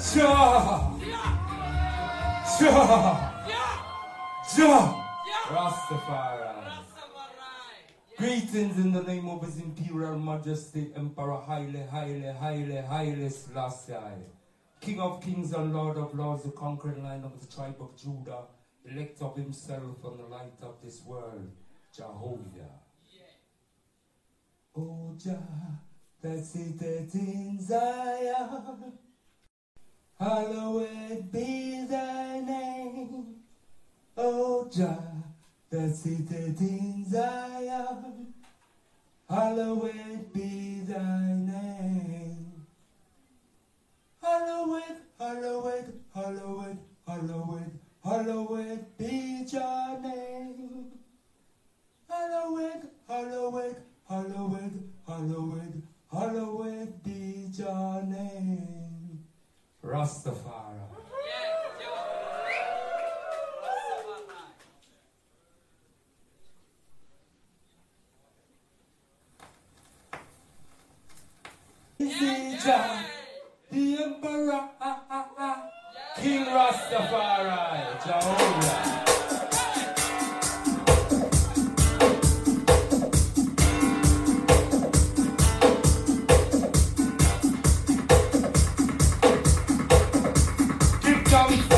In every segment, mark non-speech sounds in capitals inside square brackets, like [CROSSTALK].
Ja! Ja! Ja! Rastafari. Greetings in the name of His Imperial Majesty Emperor Haile Haile Haile Haile Selassie, King of Kings and Lord of Lords, the conquering line of the tribe of Judah, elect of Himself and the light of this world, Jehovah. Oh Jah, that's it, that's in Zion. Hallowed be thy name, O Jah, that sitteth in Zion. Hallowed be thy name. Hallowed, hallowed, hallowed, hallowed, hallowed be thy name. Hallowed, hallowed, hallowed, hallowed, hallowed be thy name. Rastafari. The Emperor, ah, ah, ah. King Rastafari, Jehovah. Sorry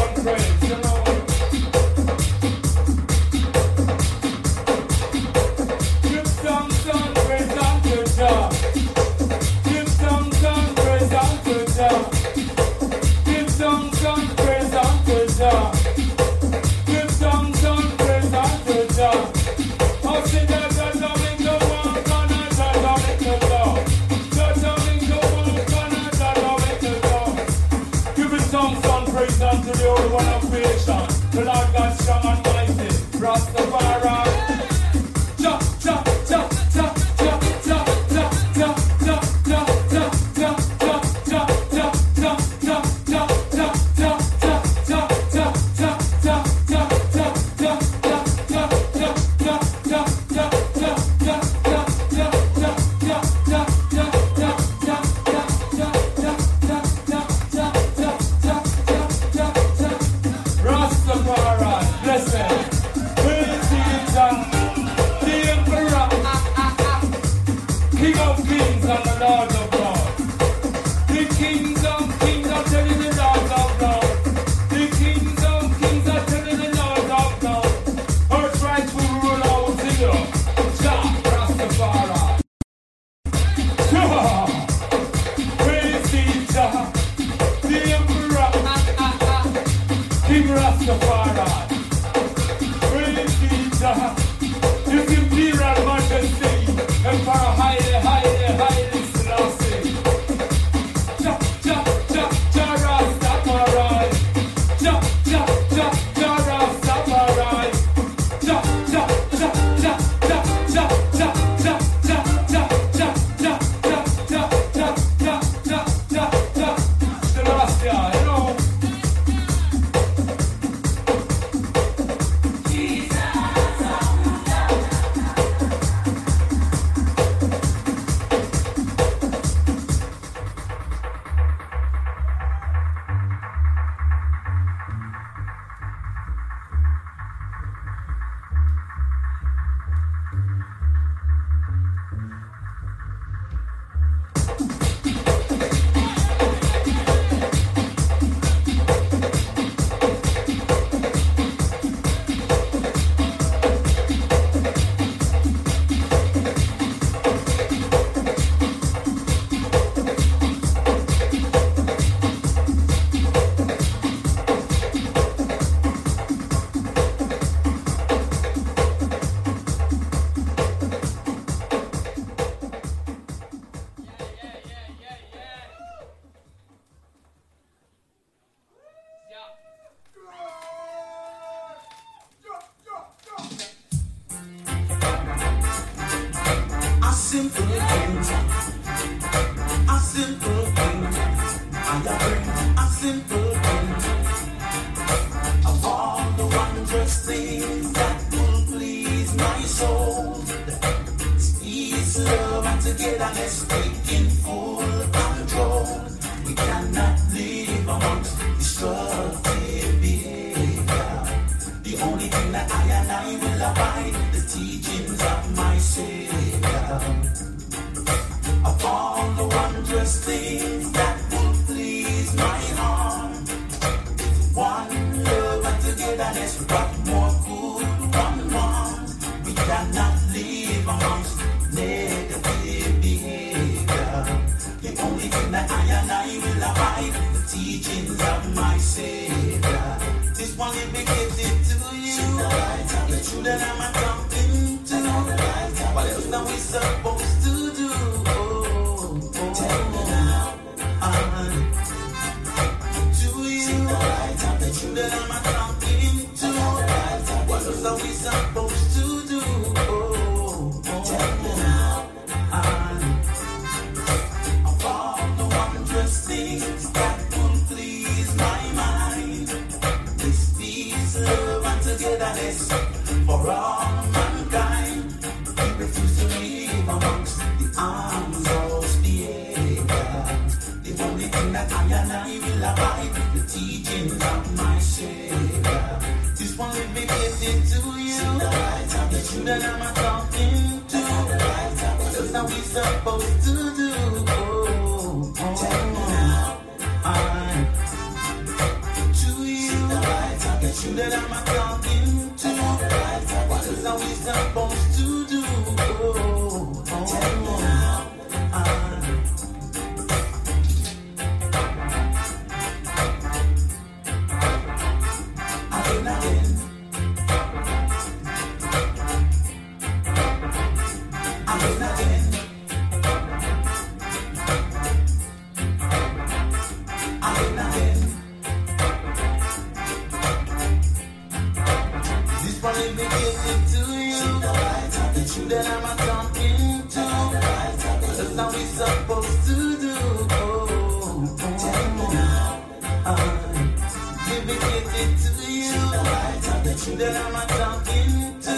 That I'm not talking to.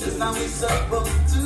Just time we supposed to.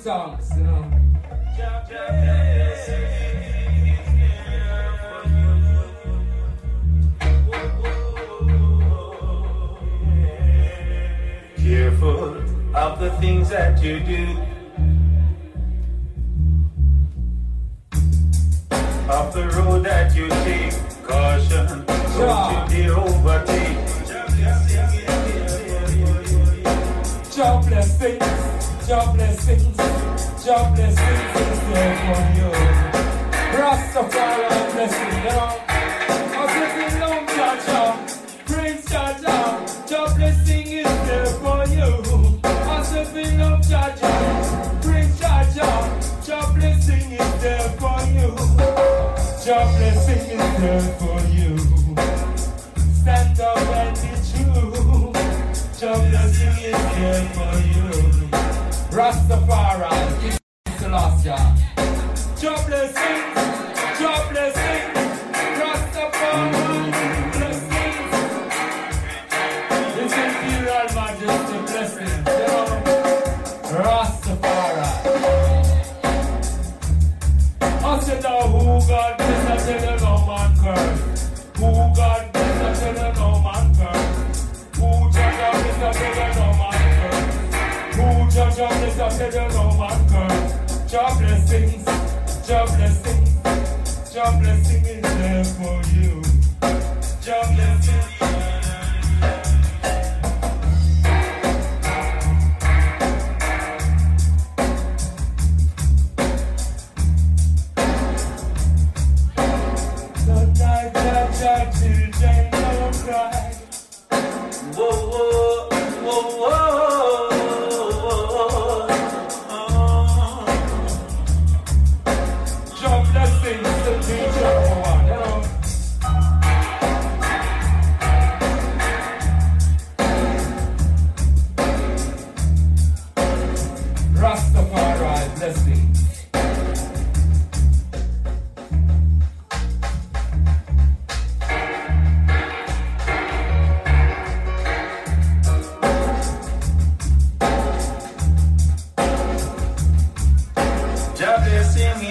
songs, you know.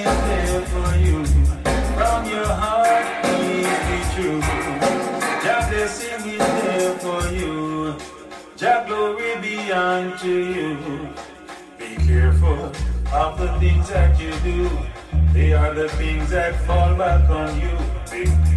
be blessing is there for you. Glory be unto you. Be careful of the things that you do. They are the things that fall back on you. Be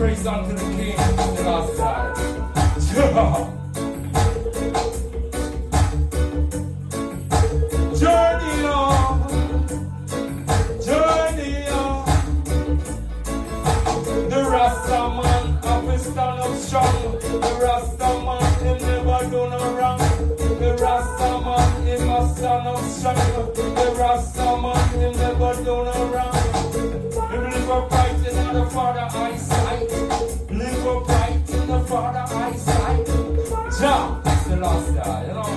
praise unto the King the last [LAUGHS] Yeah, you know.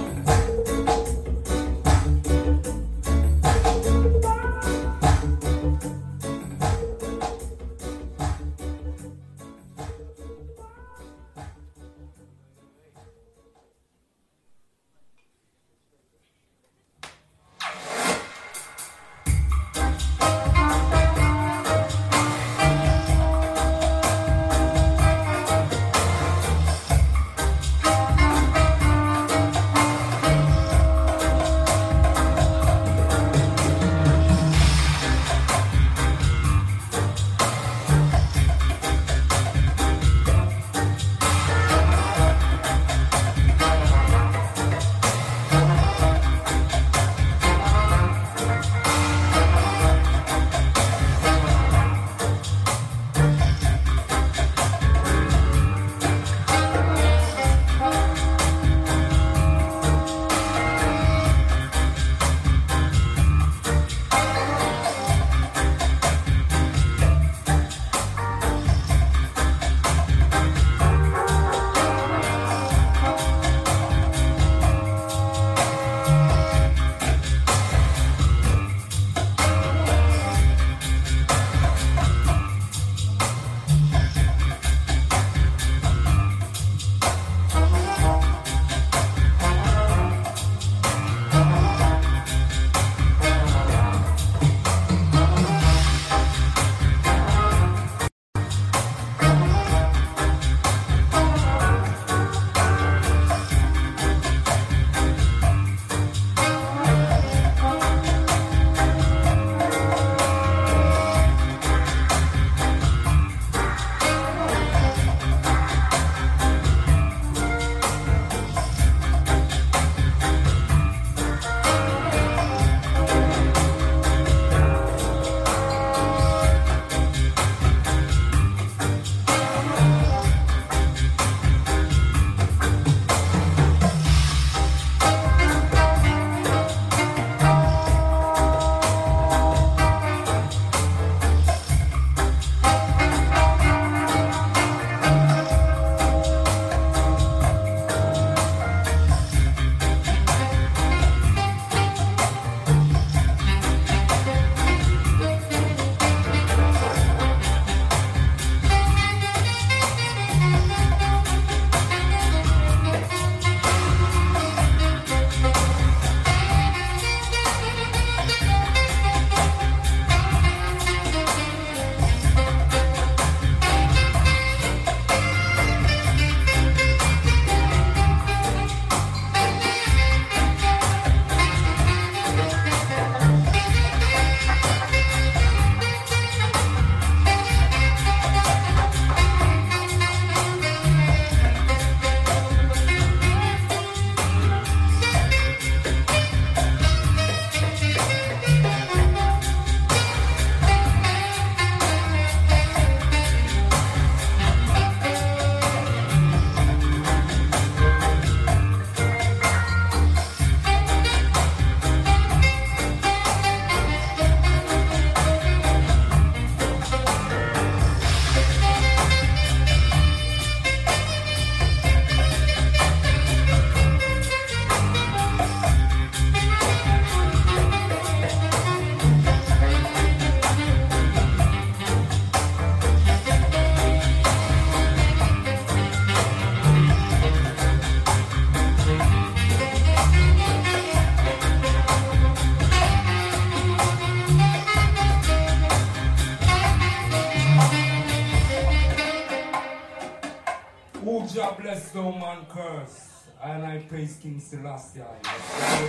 Praise King. That's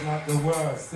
not the worst,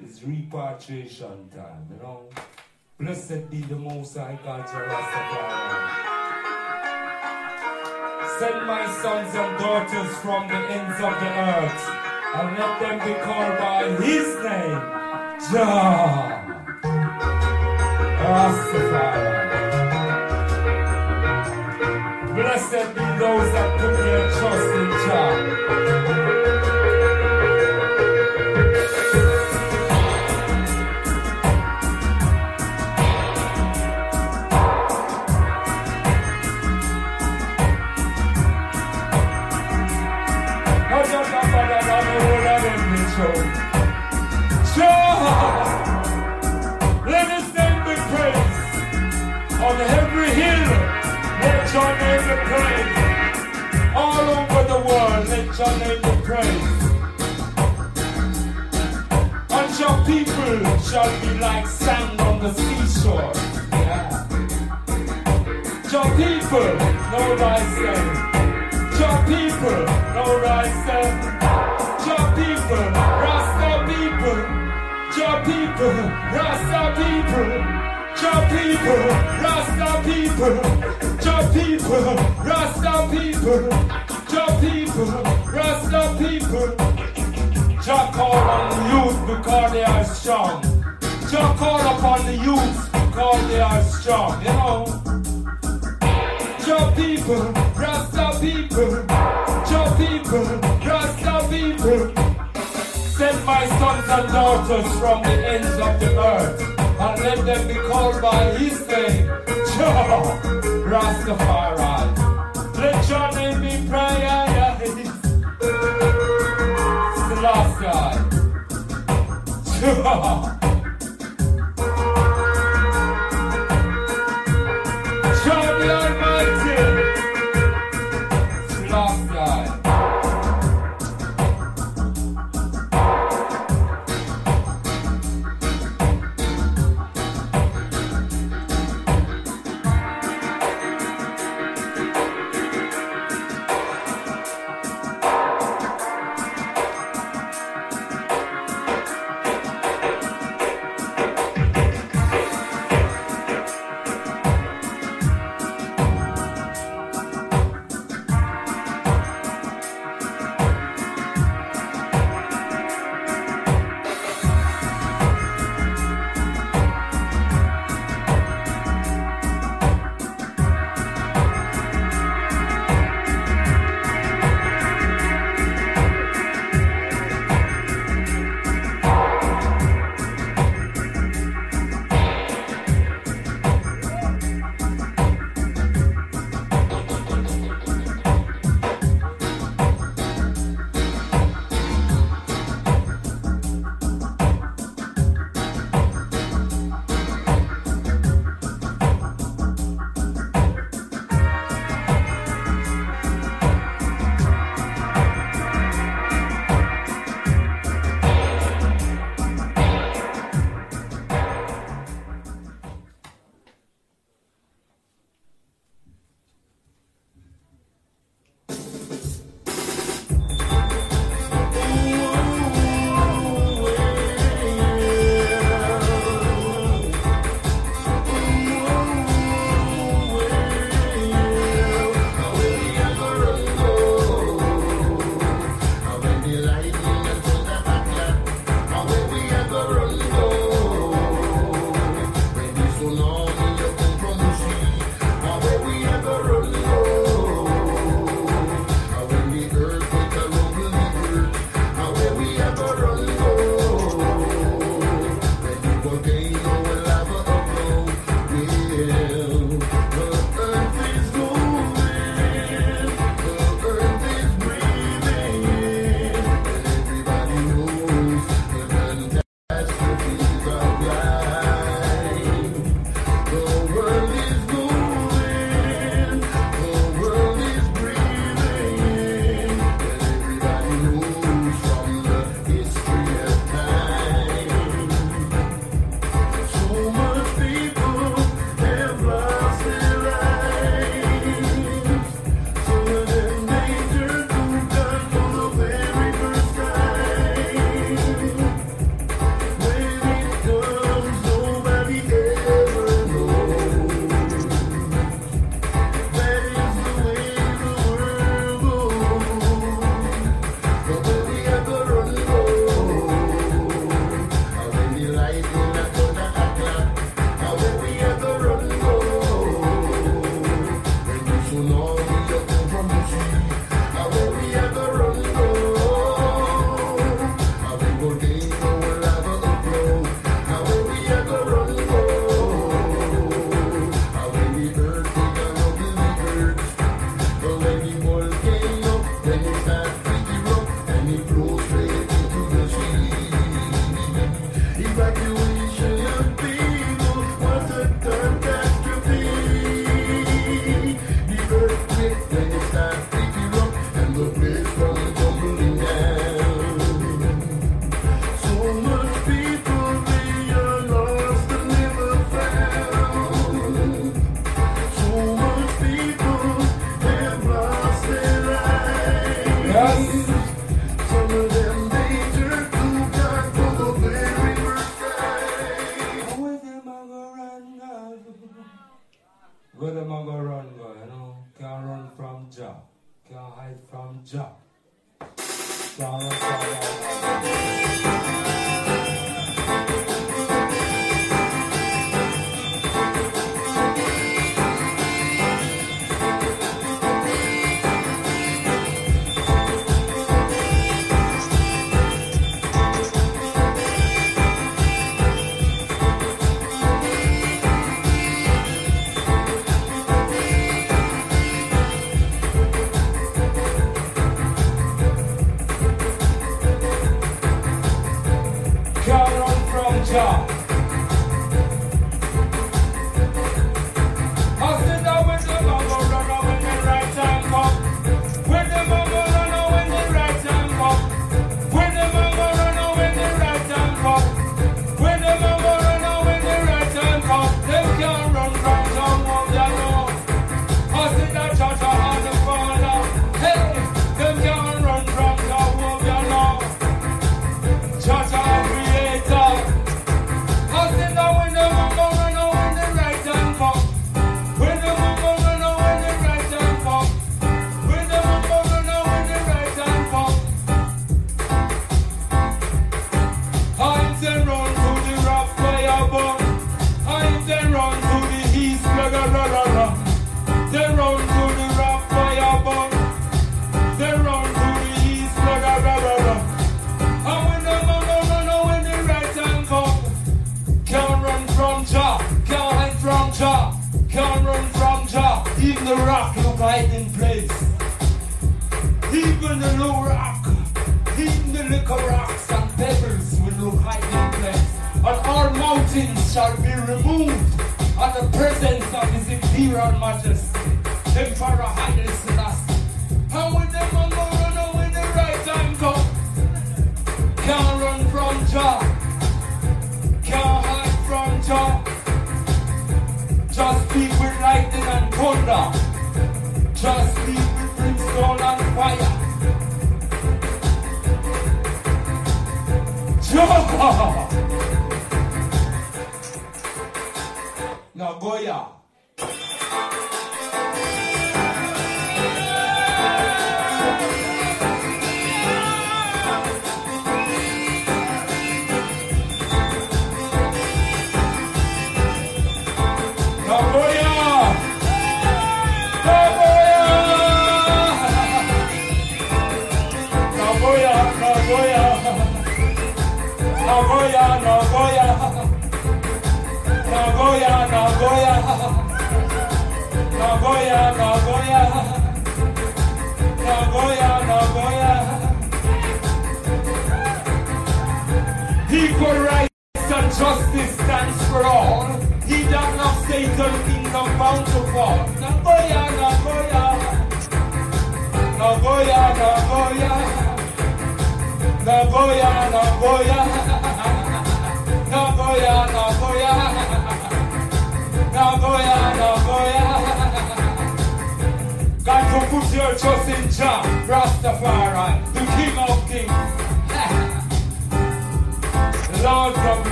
it's repatriation time, you know. Blessed be the Most High God, Rastafari. Send my sons and daughters from the ends of the earth, and let them be called by His name, Jah Rastafari. Blessed be those that put their trust in Jah. Your name be praised all over the world. Let your name be praised. And your people shall be like sand on the seashore. Yeah. Your people know thyself. Your people know thyself. Your people, Rasta people. Your people, Rasta people. Your people, Rasta people. Your people, Rasta people. Your people, Rasta people. Jah call on the youth because they are strong. Jah call upon the youth because they are strong. You know. Your people, Rasta people. Your people, Rasta people. Send my sons and daughters from the ends of the earth and let them be called by his name, Rastafari. Let your name be praised. Jah. Jah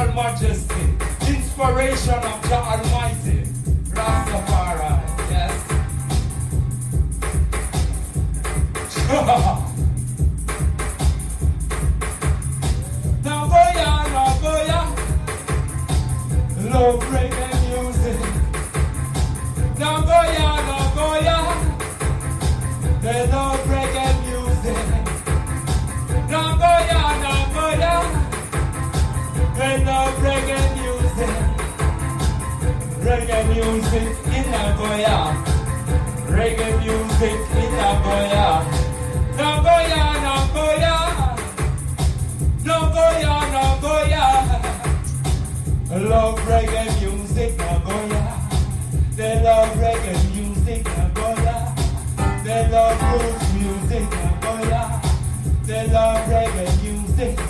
royal majesty, inspiration of the Almighty, Rastafari. Yes. [LAUGHS] love reggae music. Reggae music in Nagoya. Reggae music in Nagoya. Nagoya, Nagoya. Nagoya, Nagoya. Love reggae music, Nagoya. They love reggae music, Nagoya. They love roots music, Nagoya. They love reggae music.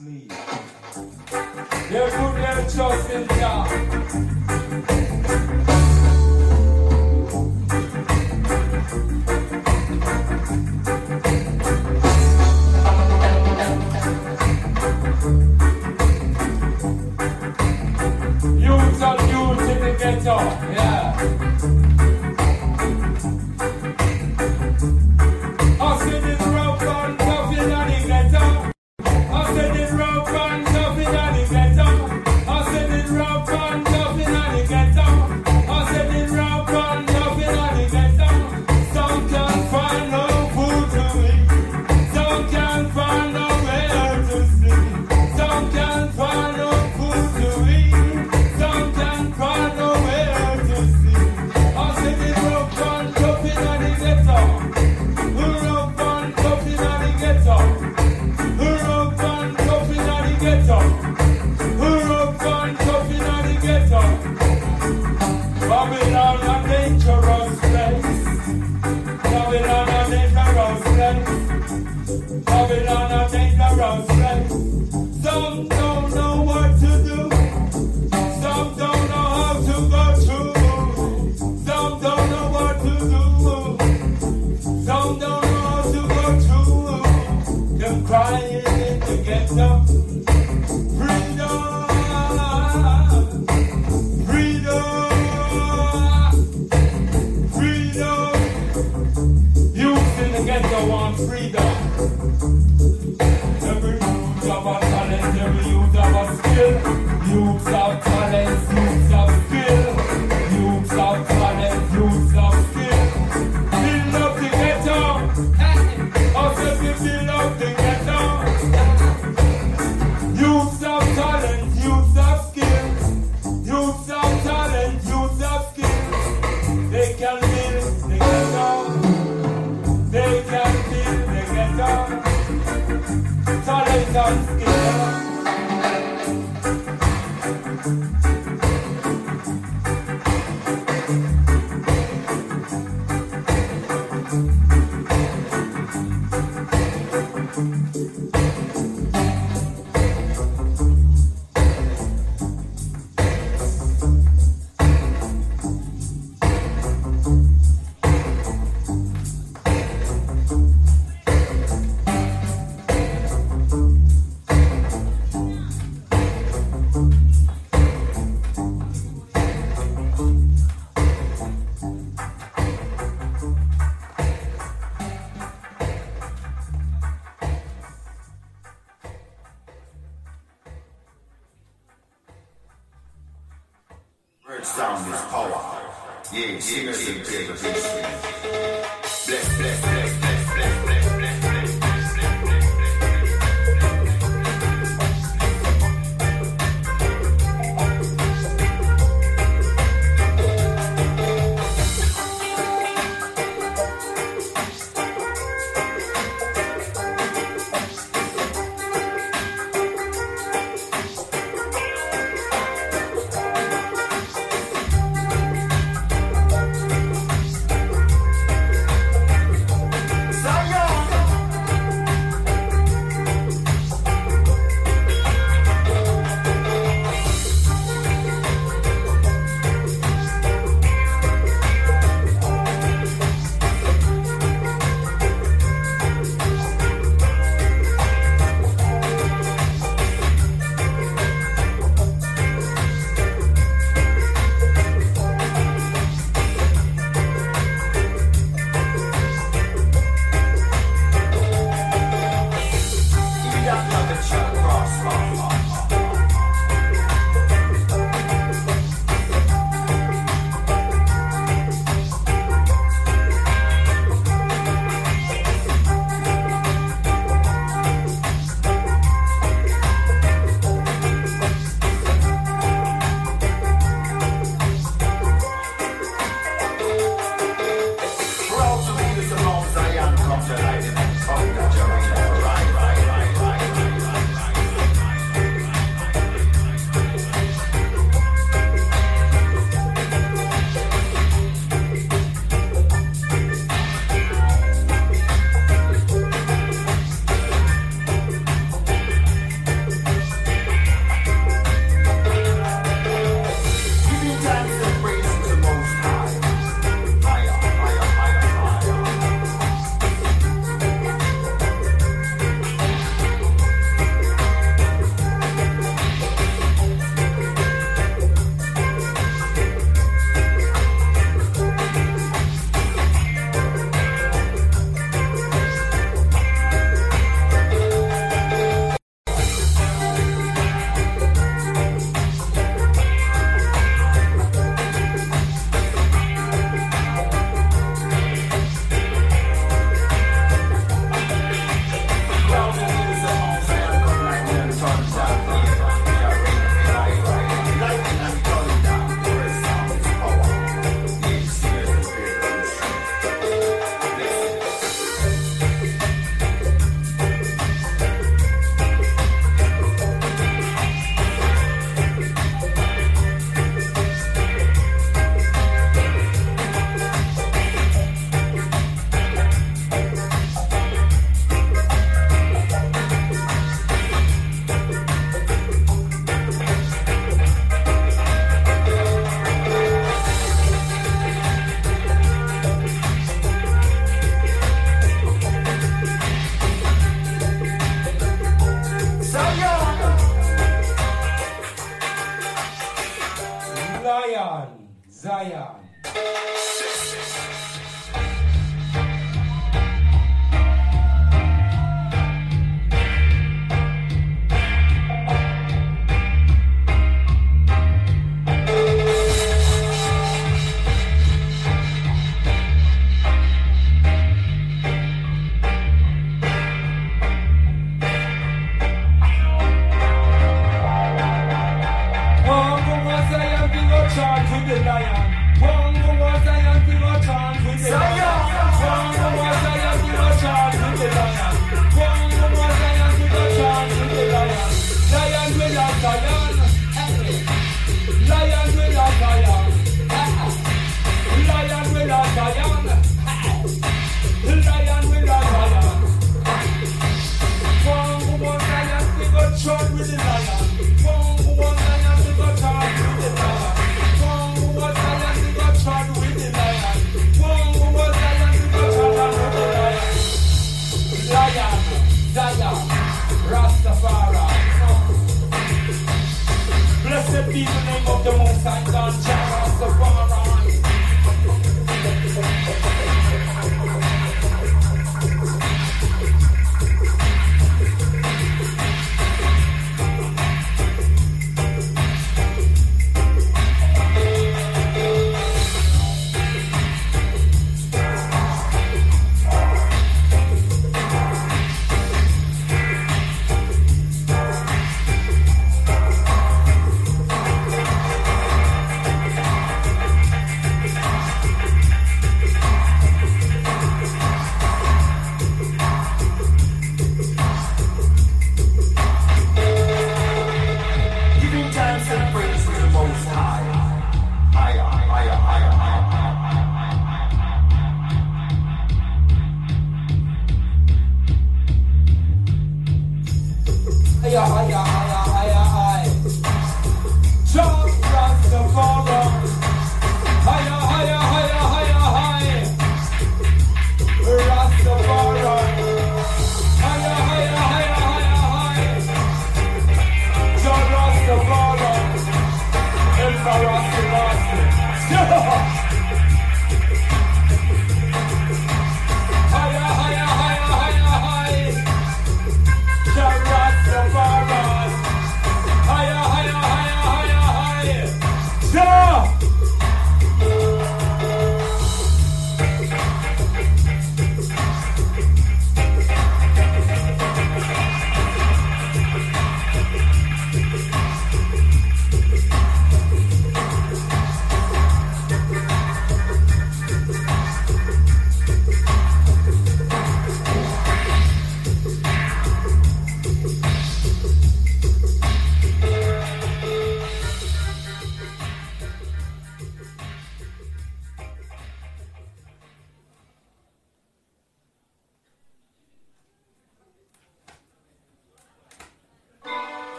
sneeze.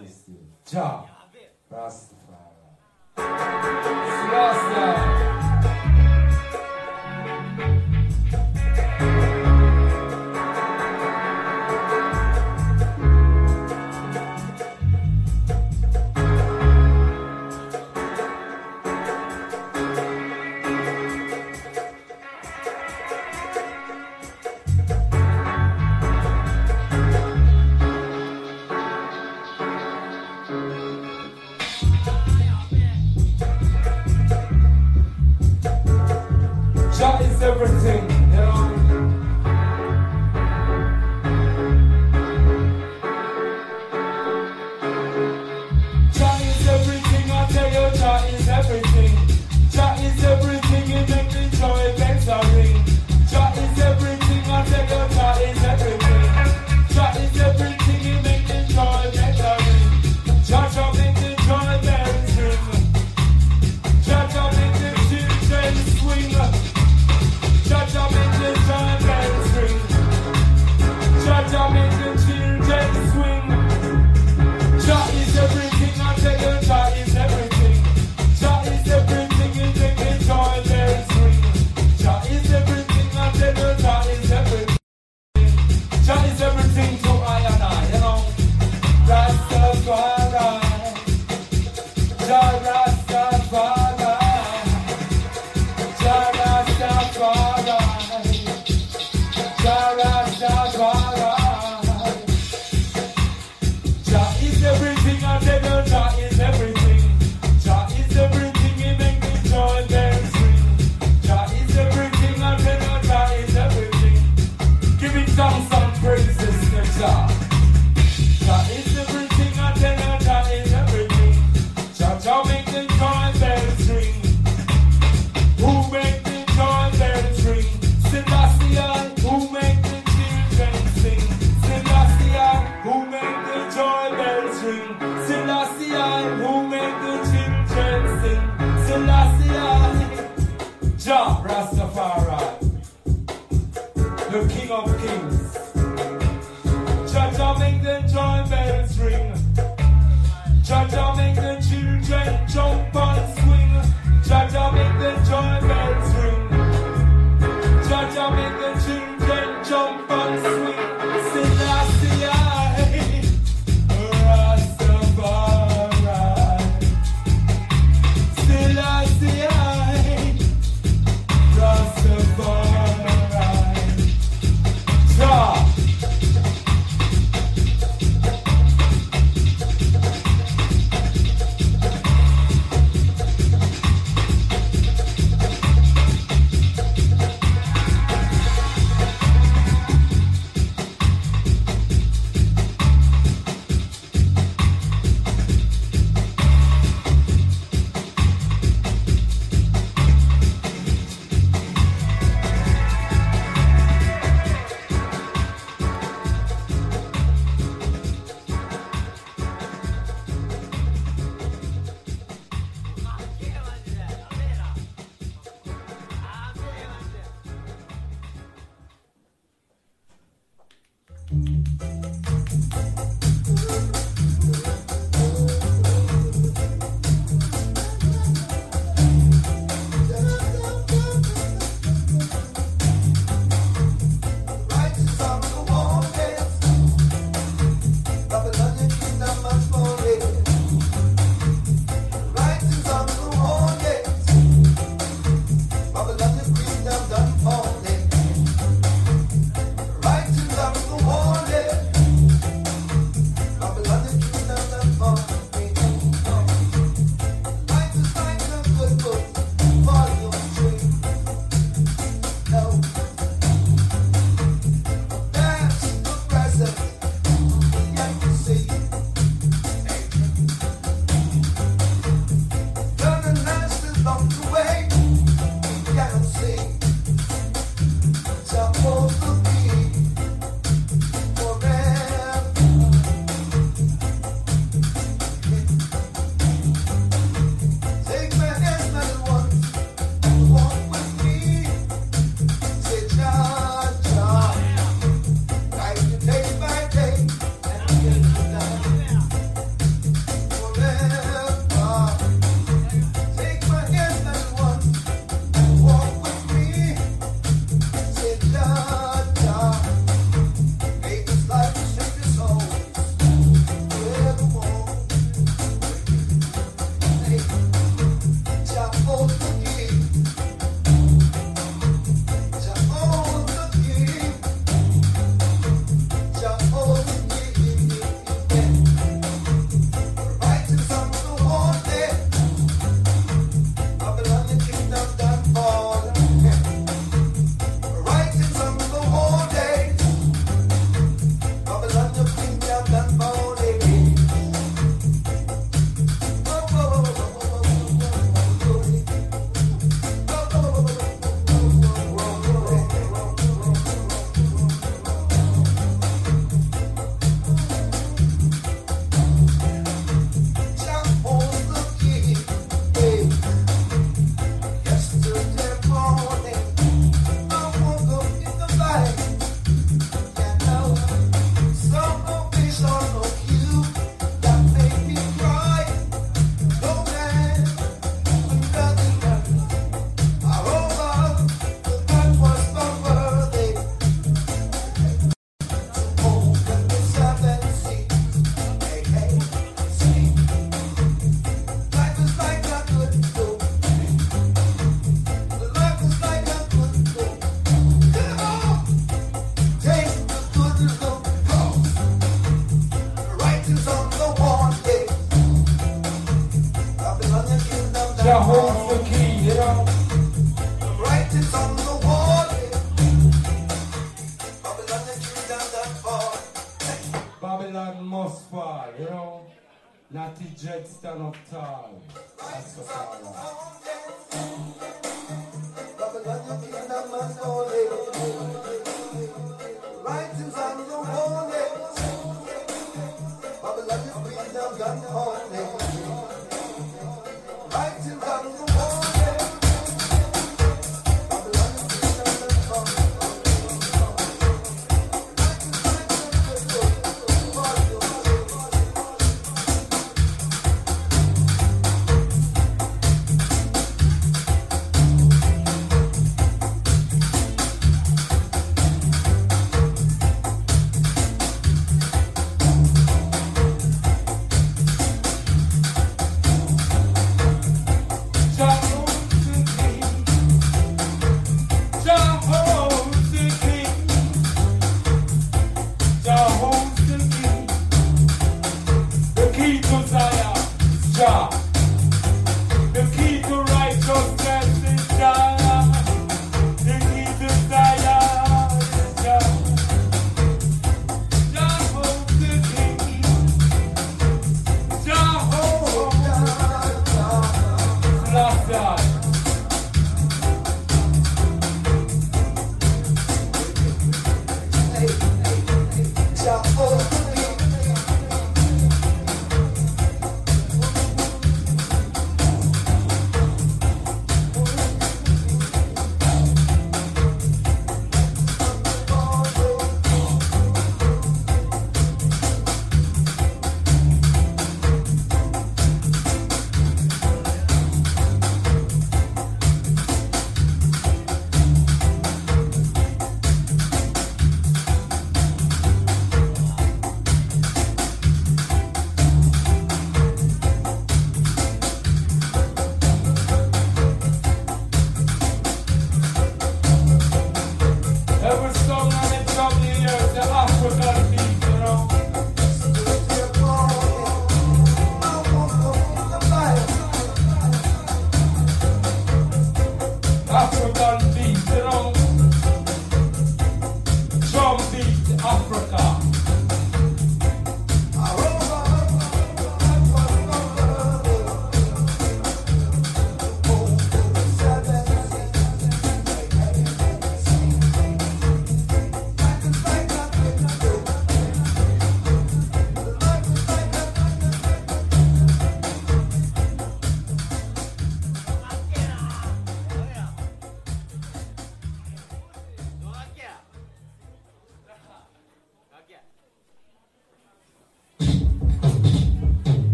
ですじゃあラスト。ファイスラス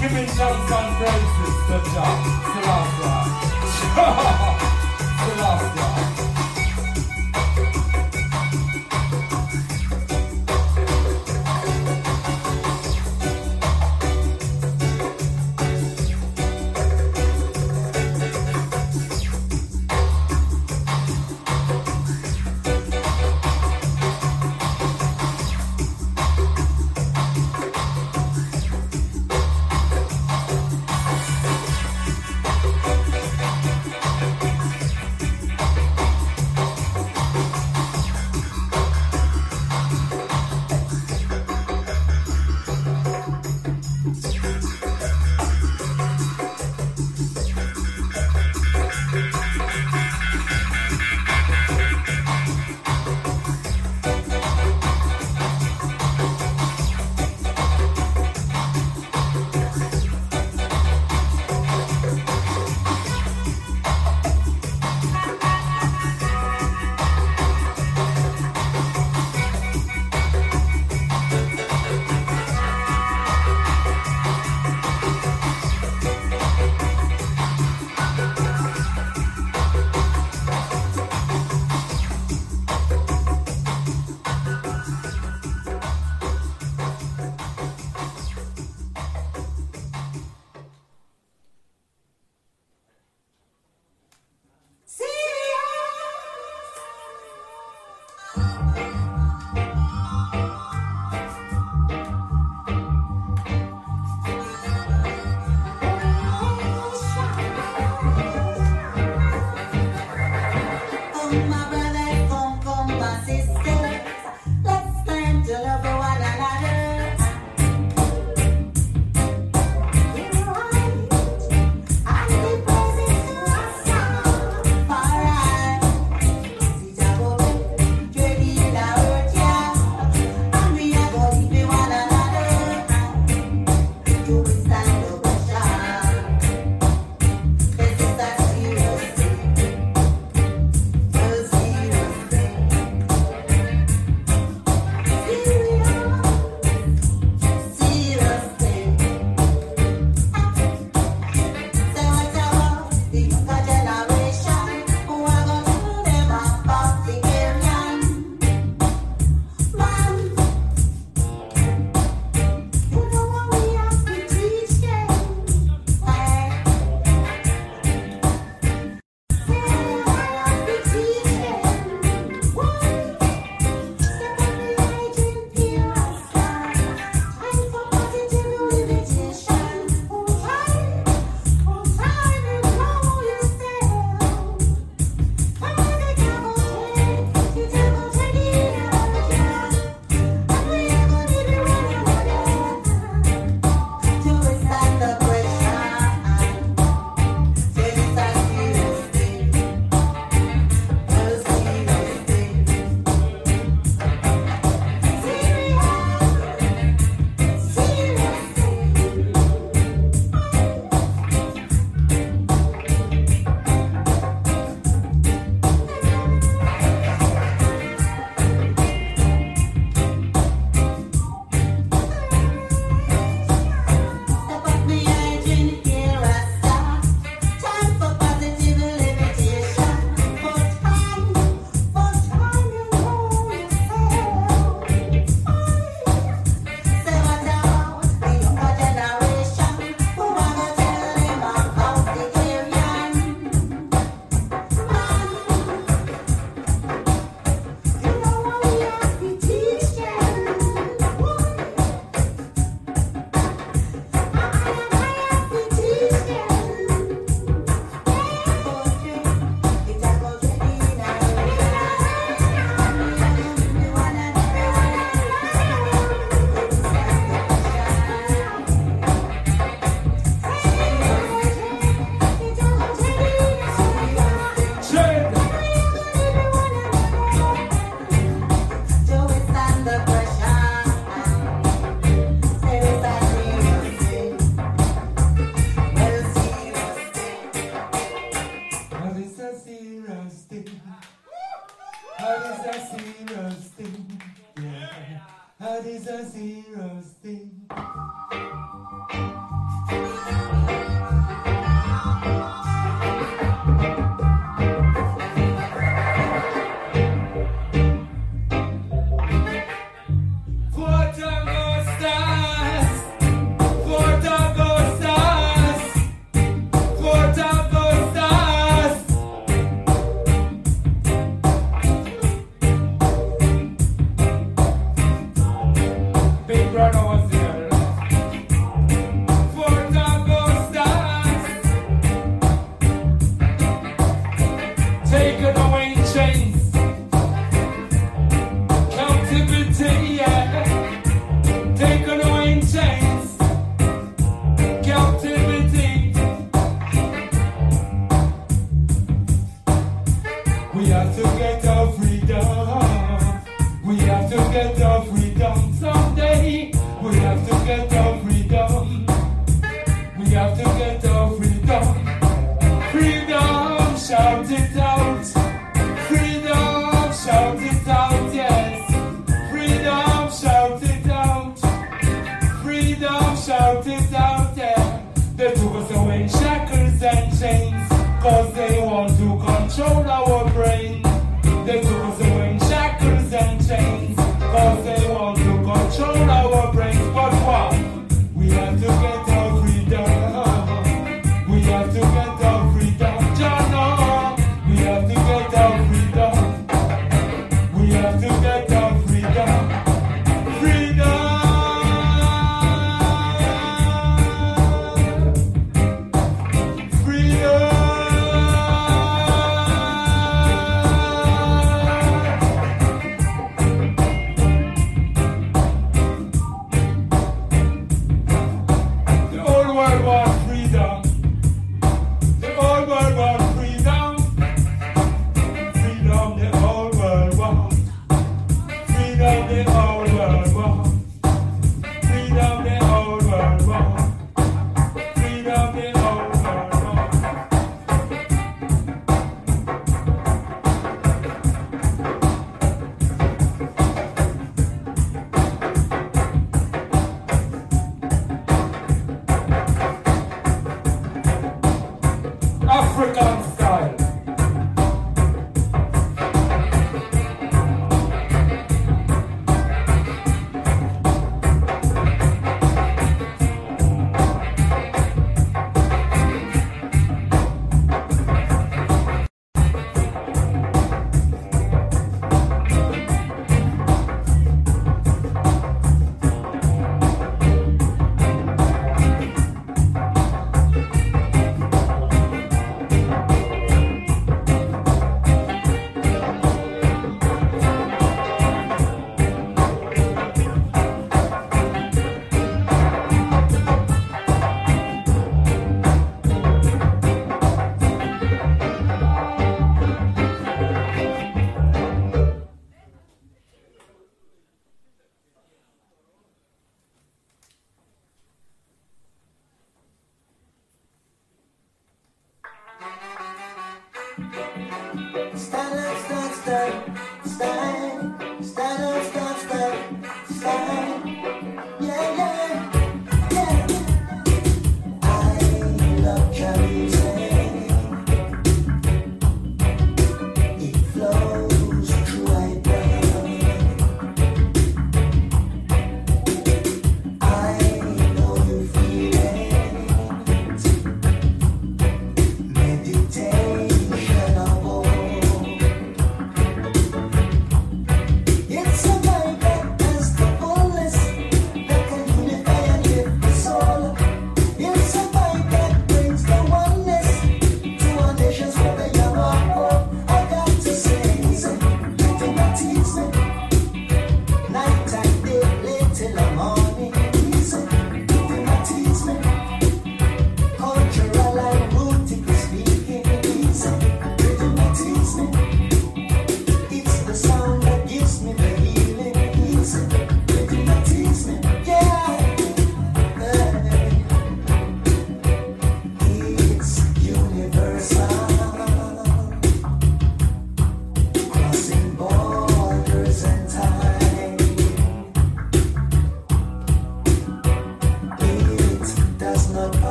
Giving thanks and praises to Jah, Selassie. Selassie.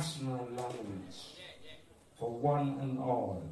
International language for one and all.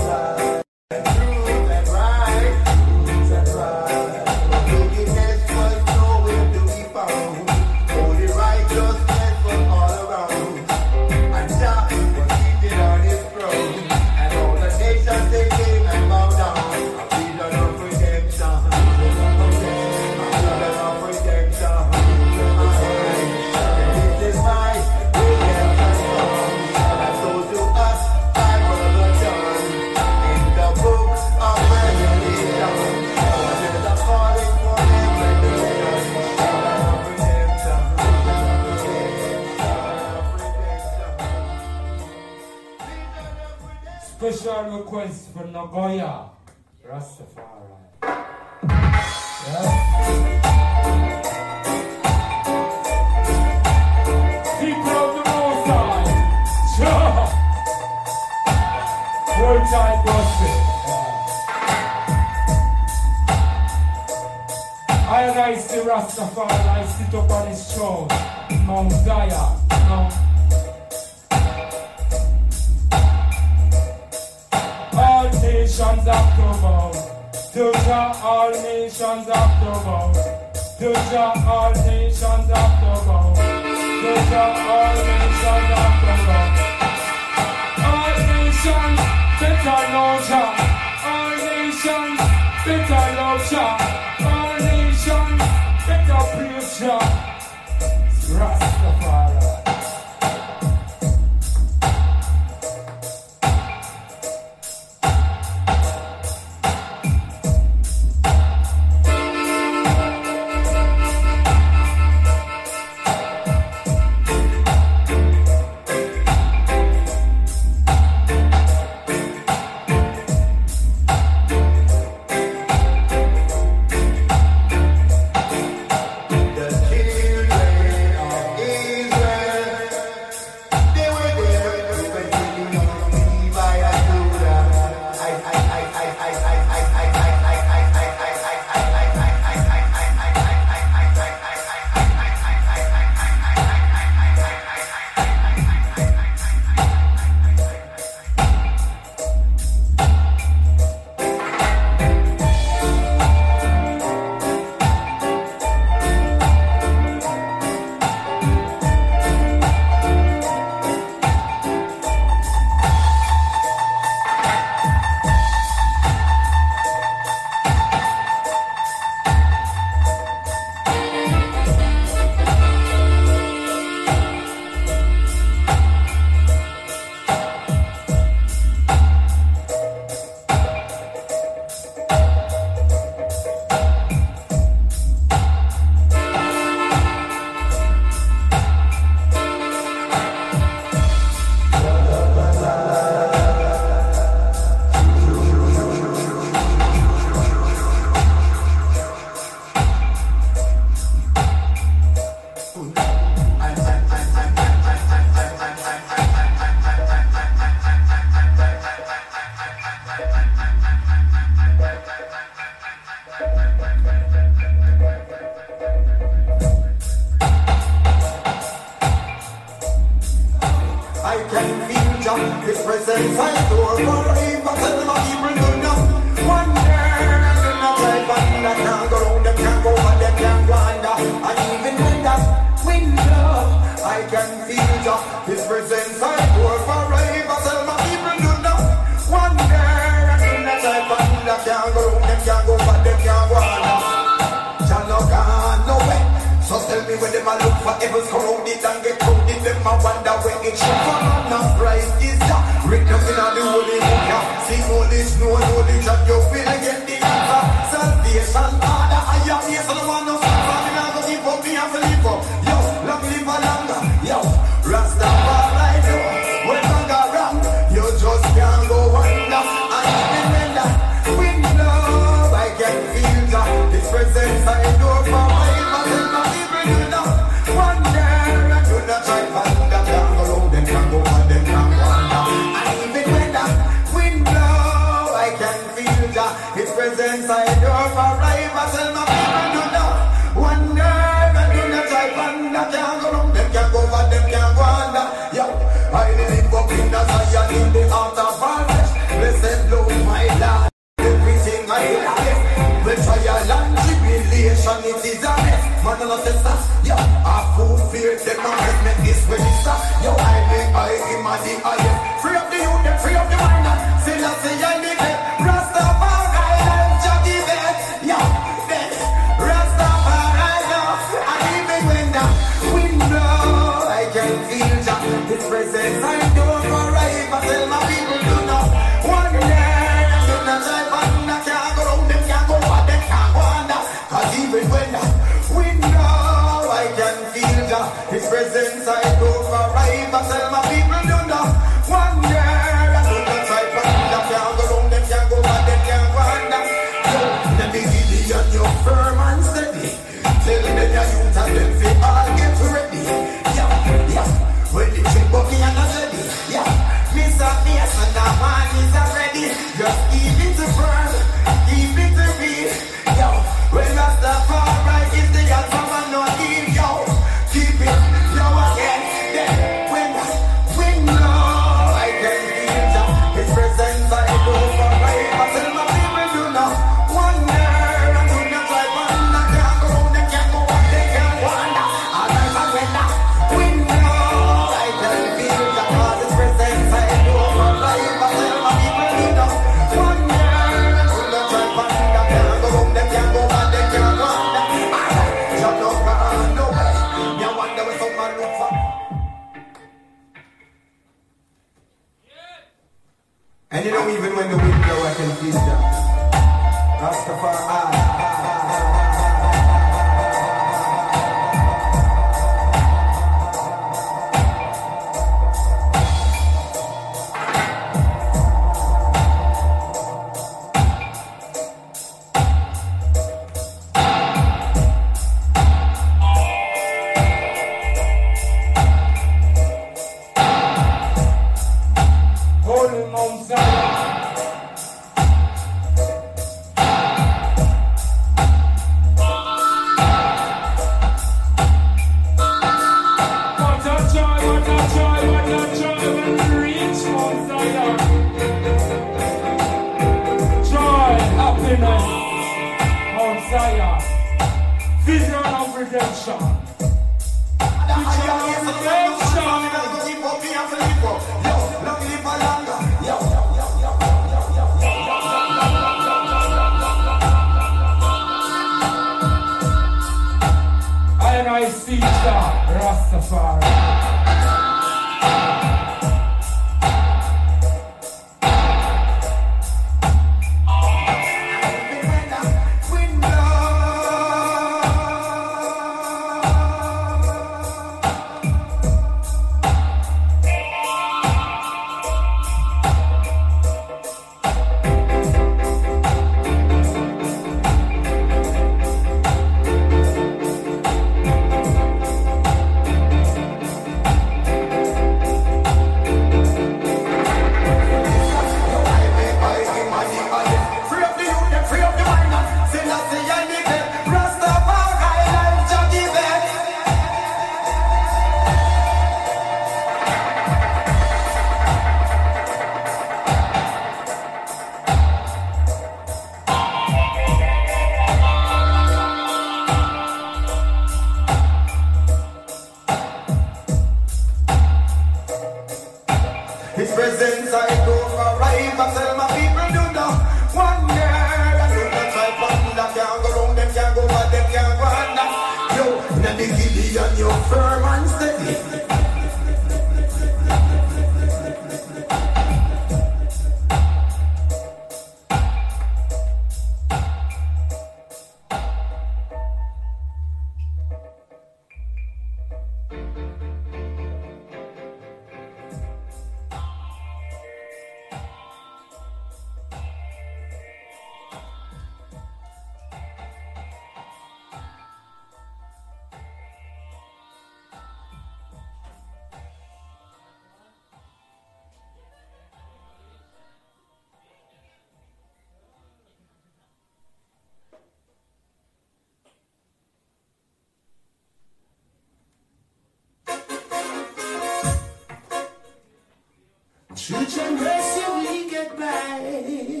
And mercy we get by.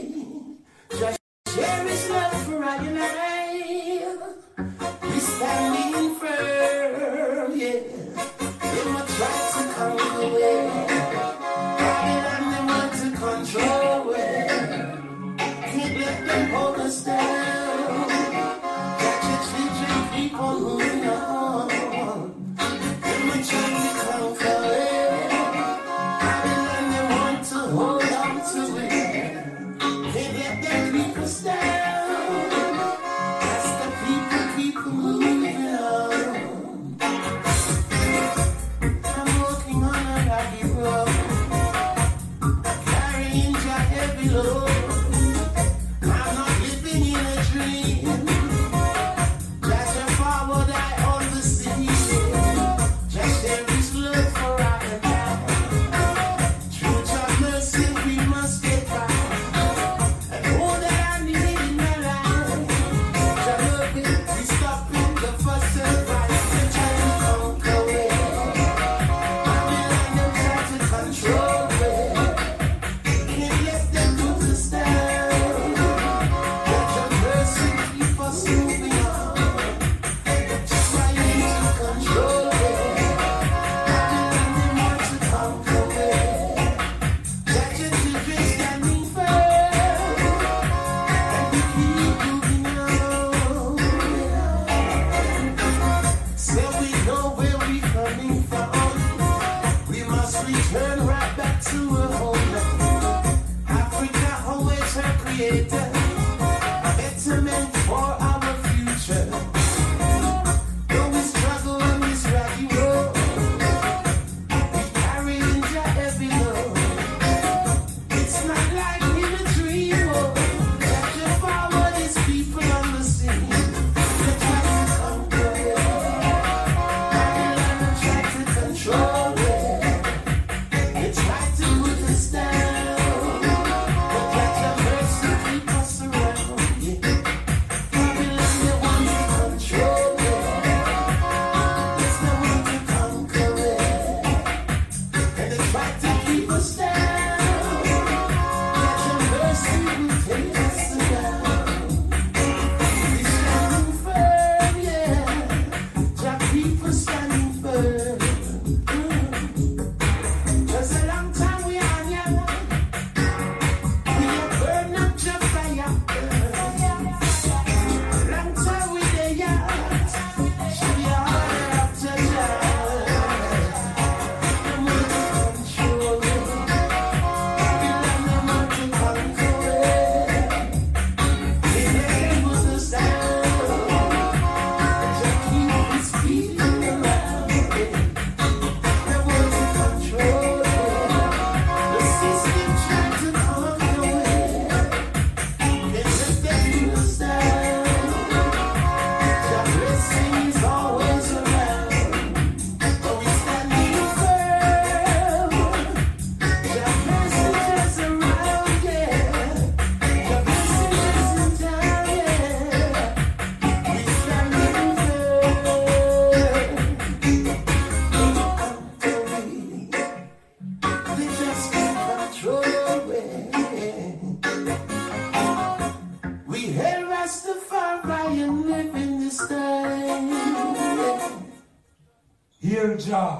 Hear Jah,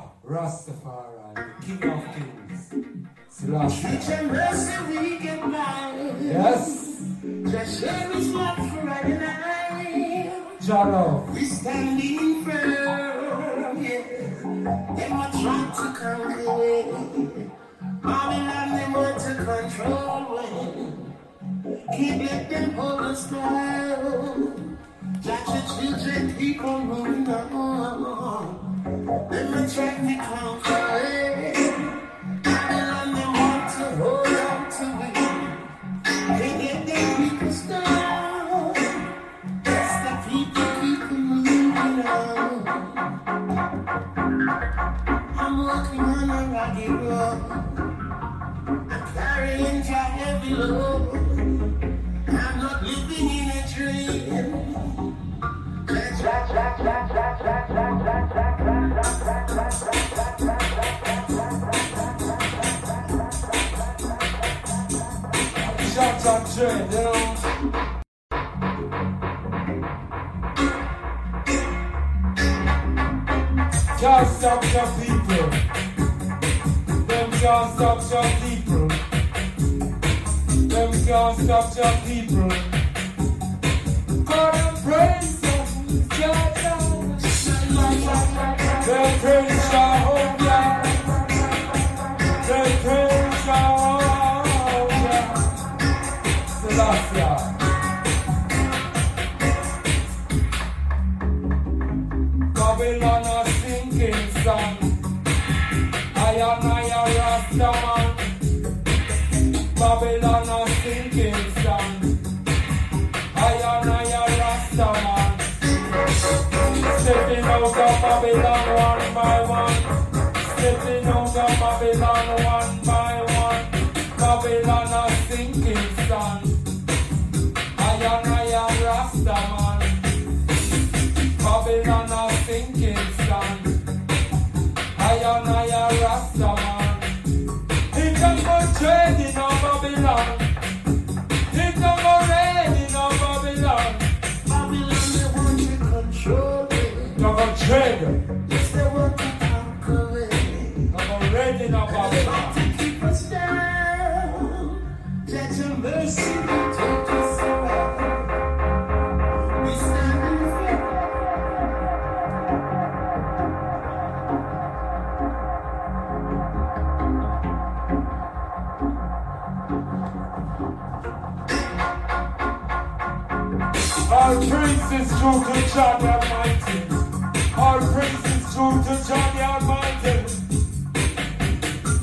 to John the Almighty,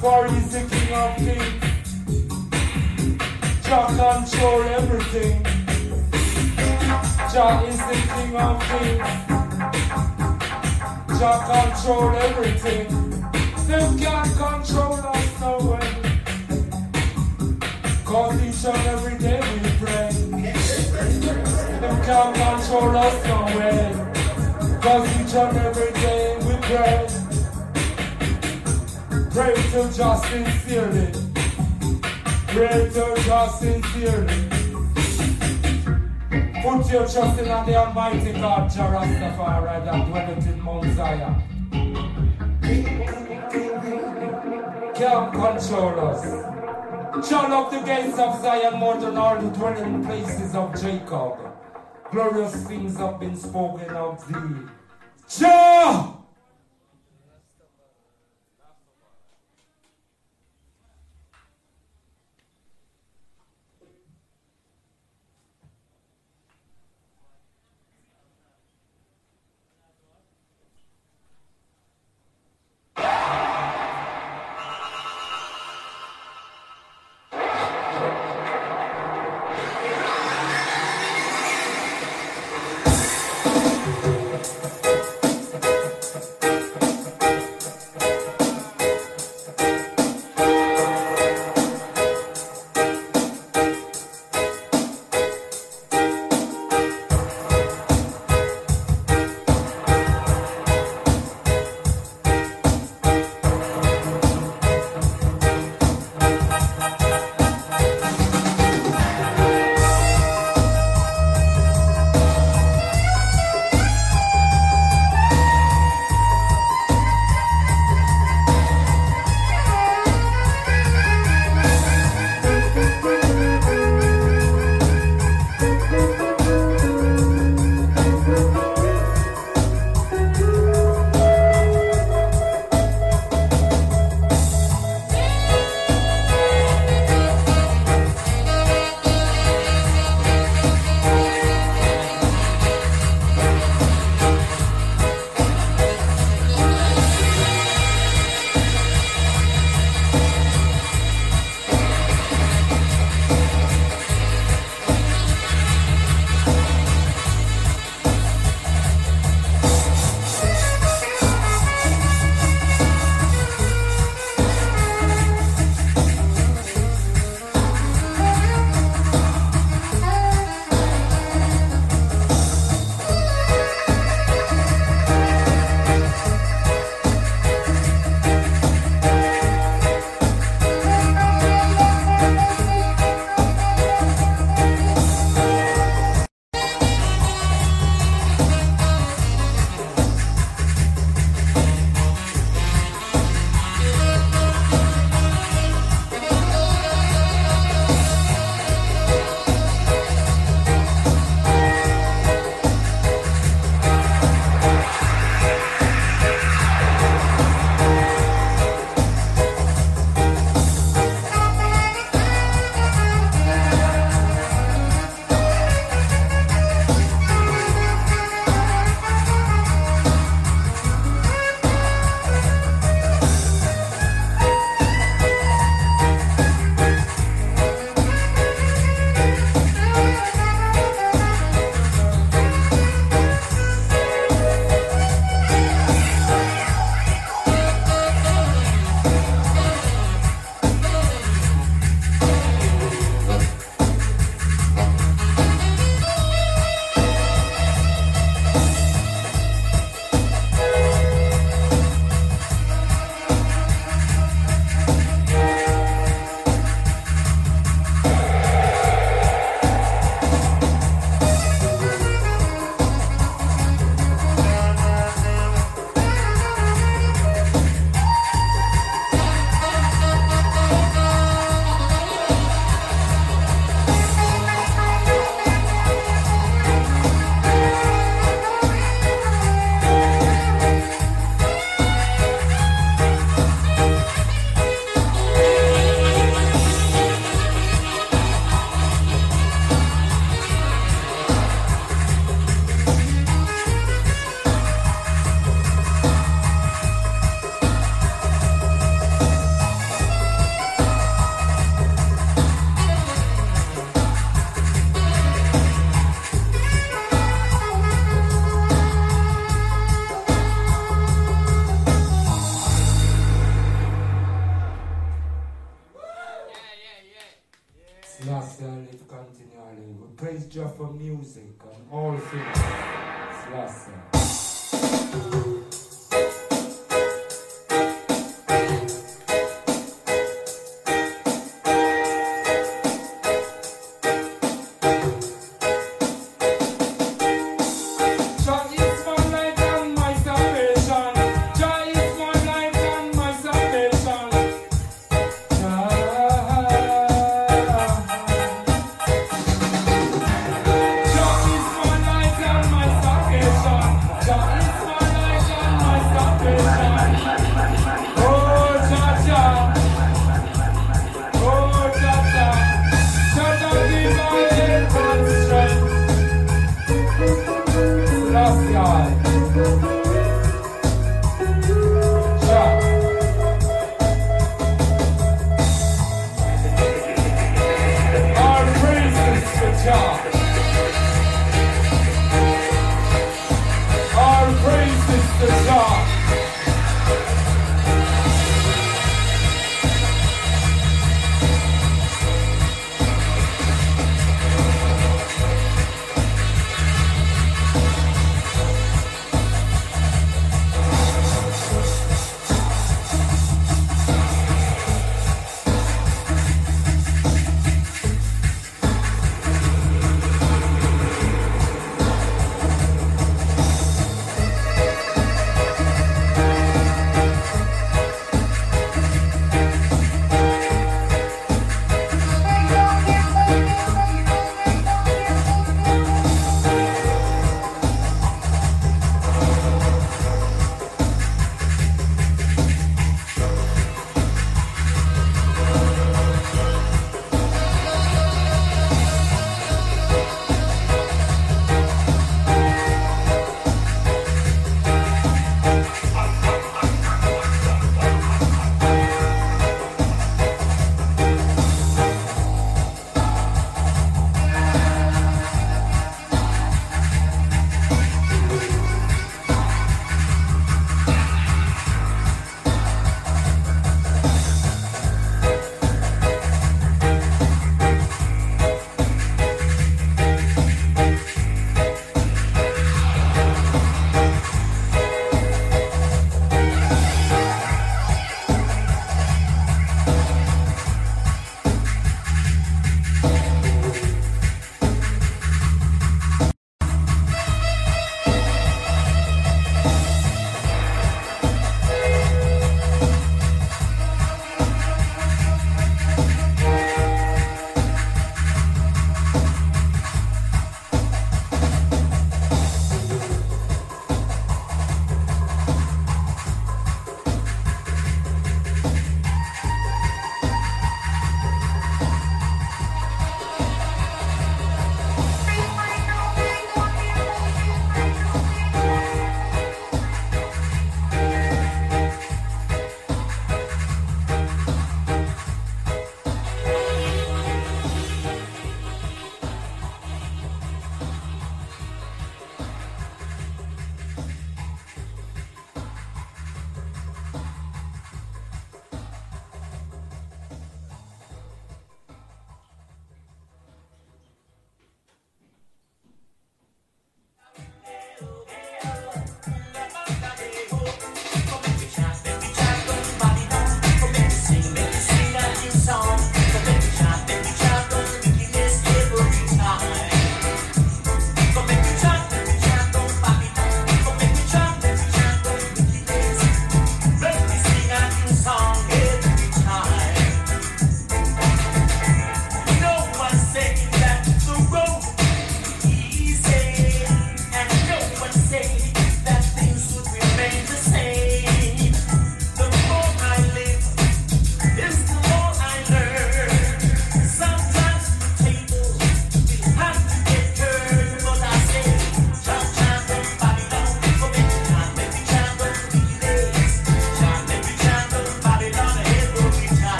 for he's the King of Kings. Jah control everything. Jah is the King of Kings. Jah control everything. Them can't control us no way. Cause each and every day we pray. Them can't control us no way. Cause each and every day we pray. Pray to just sincerely. Pray to just sincerely. Put your trust in the Almighty God, Jah Rastafari, that dwelleth in Mount Zion. Can't control us. Shut up the gates of Zion more than all the dwelling places of Jacob. Glorious things have been spoken of thee. Jah!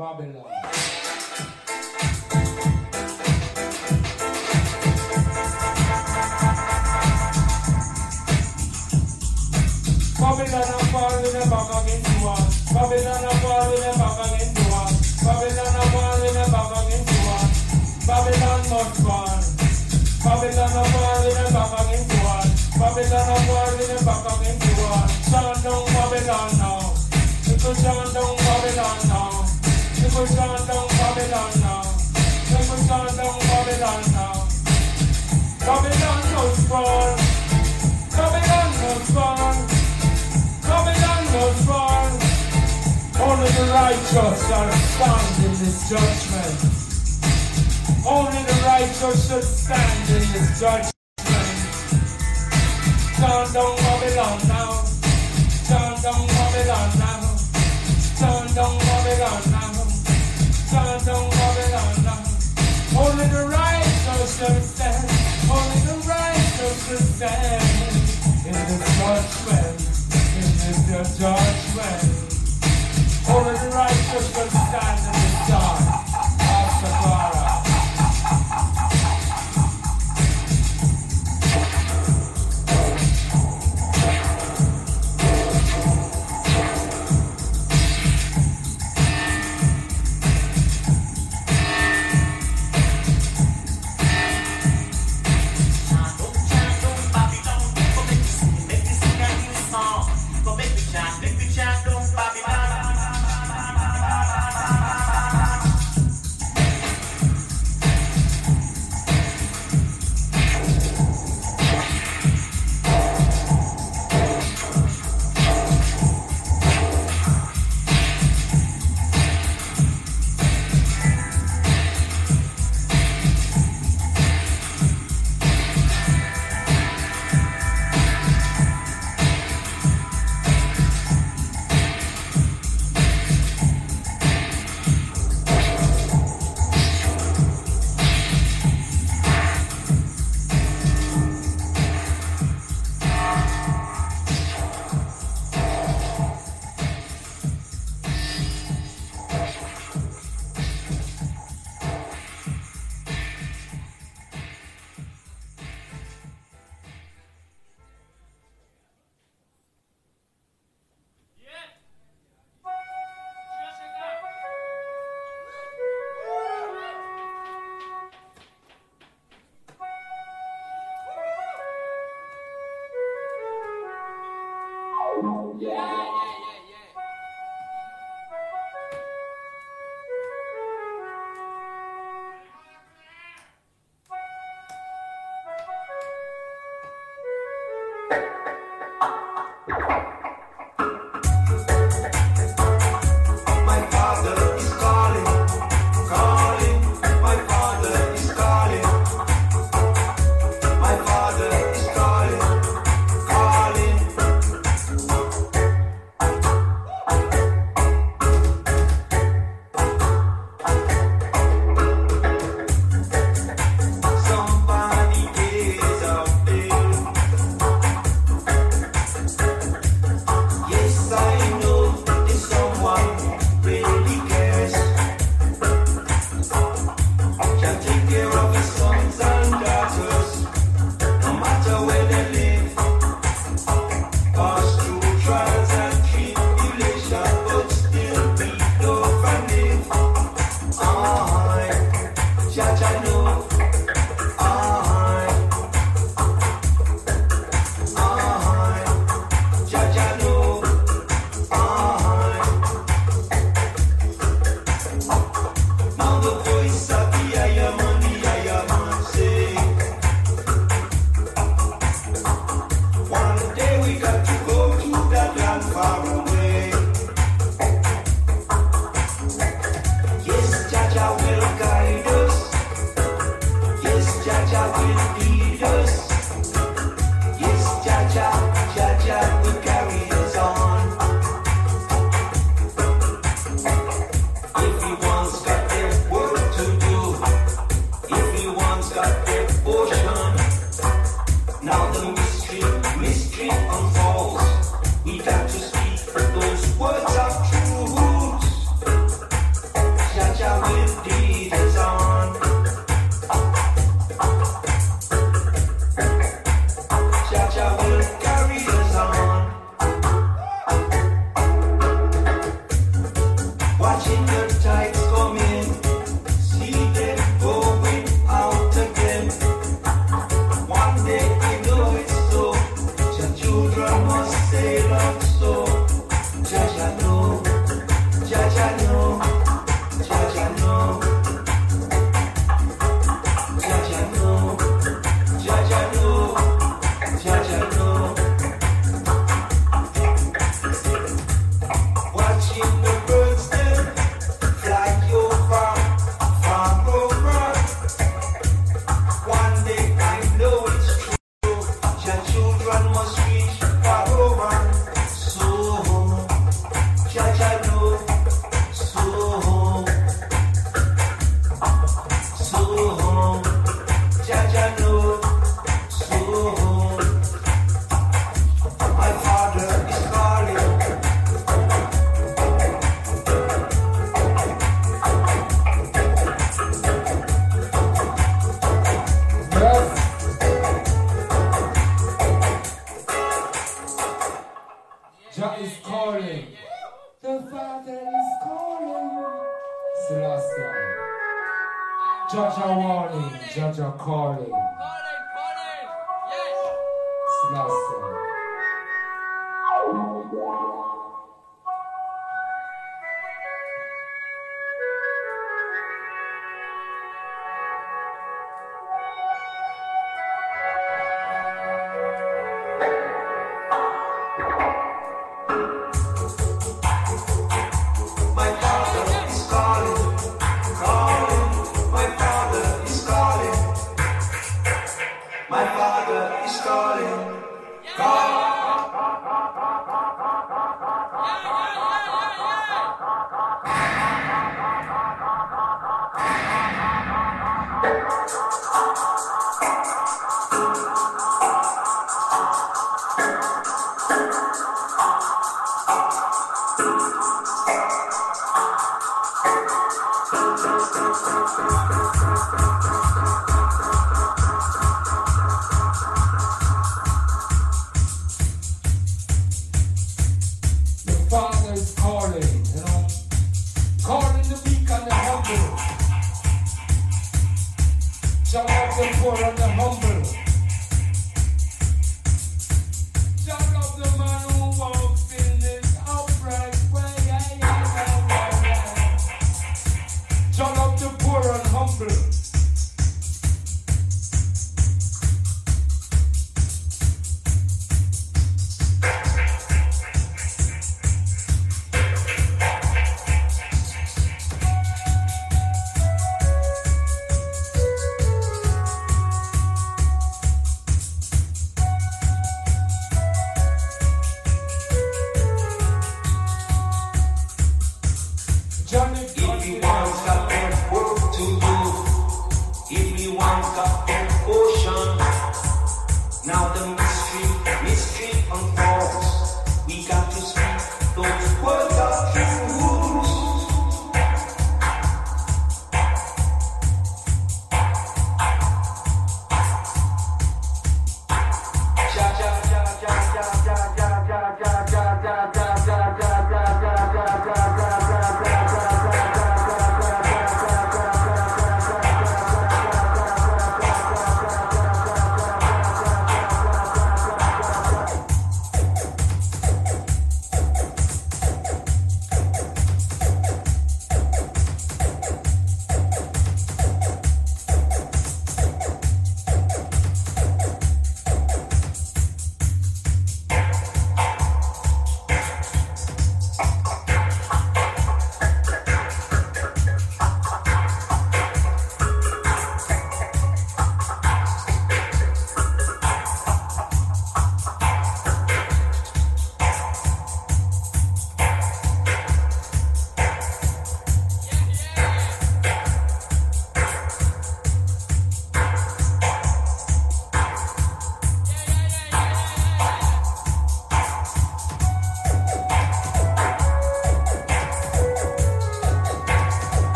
Babylon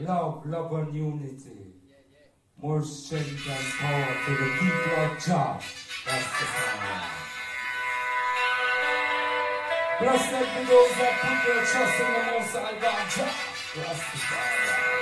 Love, love and unity. More strength and power to the people of Jah. That's the power. Blessed be those that put their trust in the Most High God. Jah. That's the power.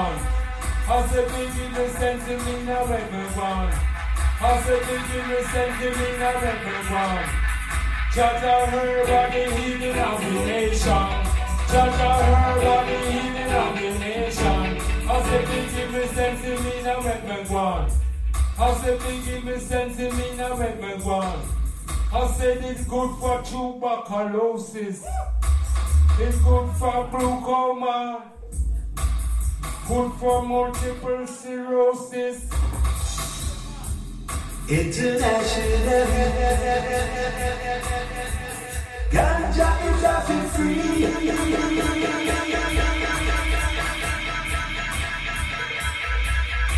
everyone. How's the beating the me now everyone? How's the beating the me now everyone? Judge our her body healing of the nation. Judge our her body healing of the nation. How's the beating the me now everyone? How's the beating the me now everyone? I said it's good for tuberculosis. It's good for glaucoma. Food for multiple sclerosis. International. Ganja is often free.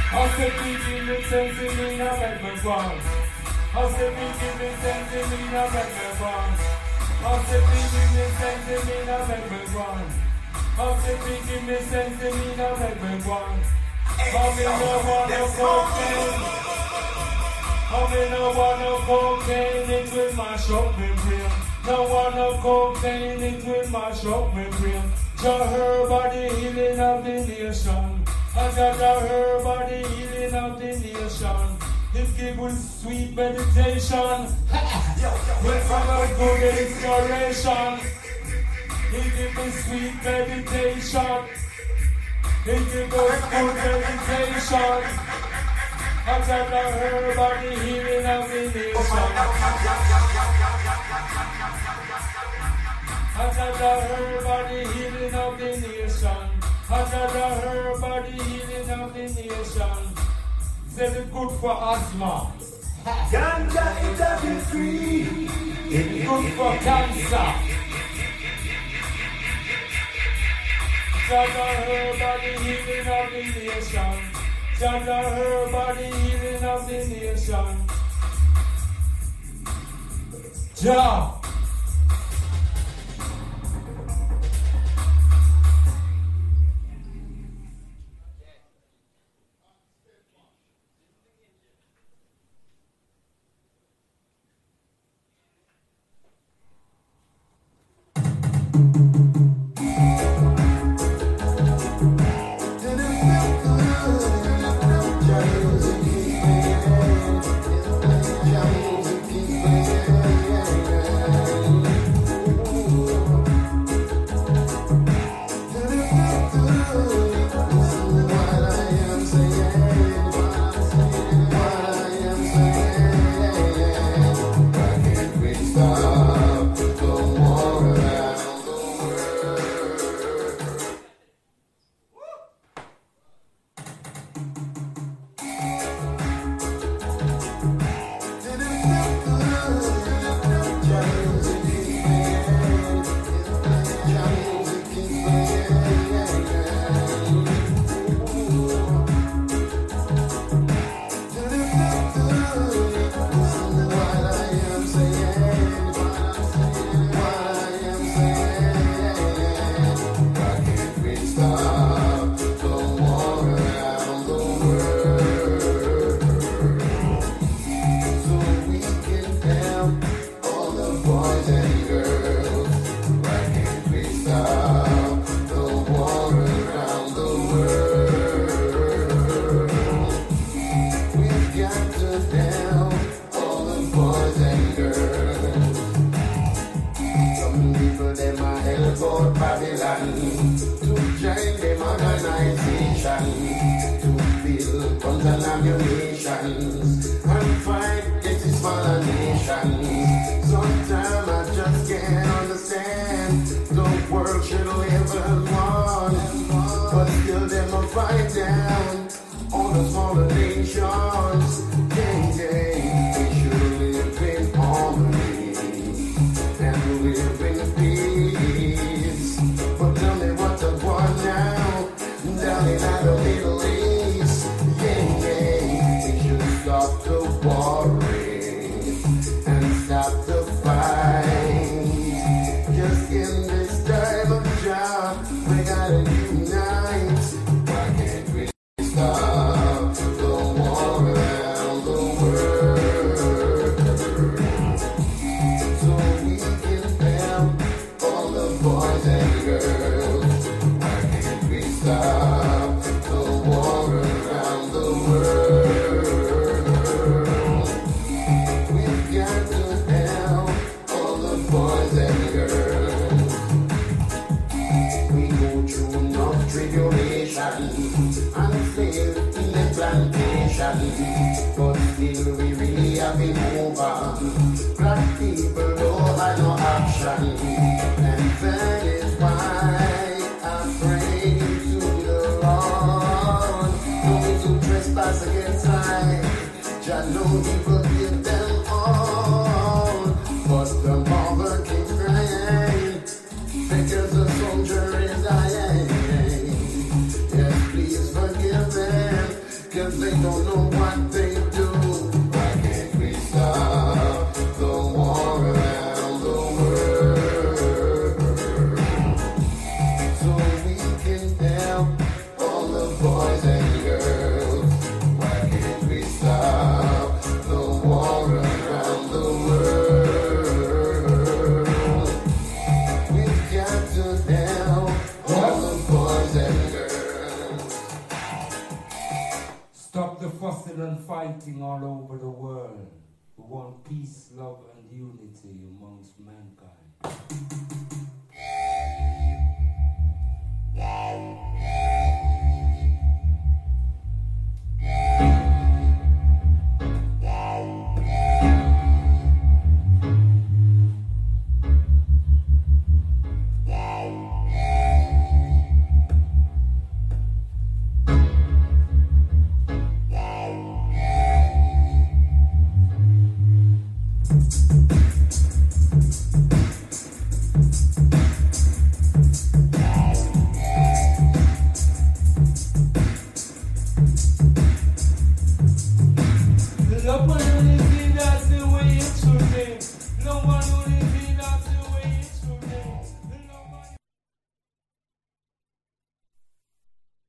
How's the people in Tanzania back my ground? How's the people in Tanzania back my ground? How's the people in Tanzania back my? How to begin the sense to me now make me want How me no want no cocaine. How me no want no cocaine It will mash up me brain. No want no cocaine It will mash up me brain. Jah body healing of the nation. I got And Jah body healing of the nation. This gave sweet meditation. [LAUGHS] Went from a good inspiration. He give me sweet meditation. He give those good meditation. I got the herb about the healing of the nation. I got the herb about the healing of the nation. I got the herb about the healing of the nation. Very good for asthma. Ganja is a free. It's good for cancer. Shatter her body, healing of the nation. Shatter her body, healing of the nation. Job.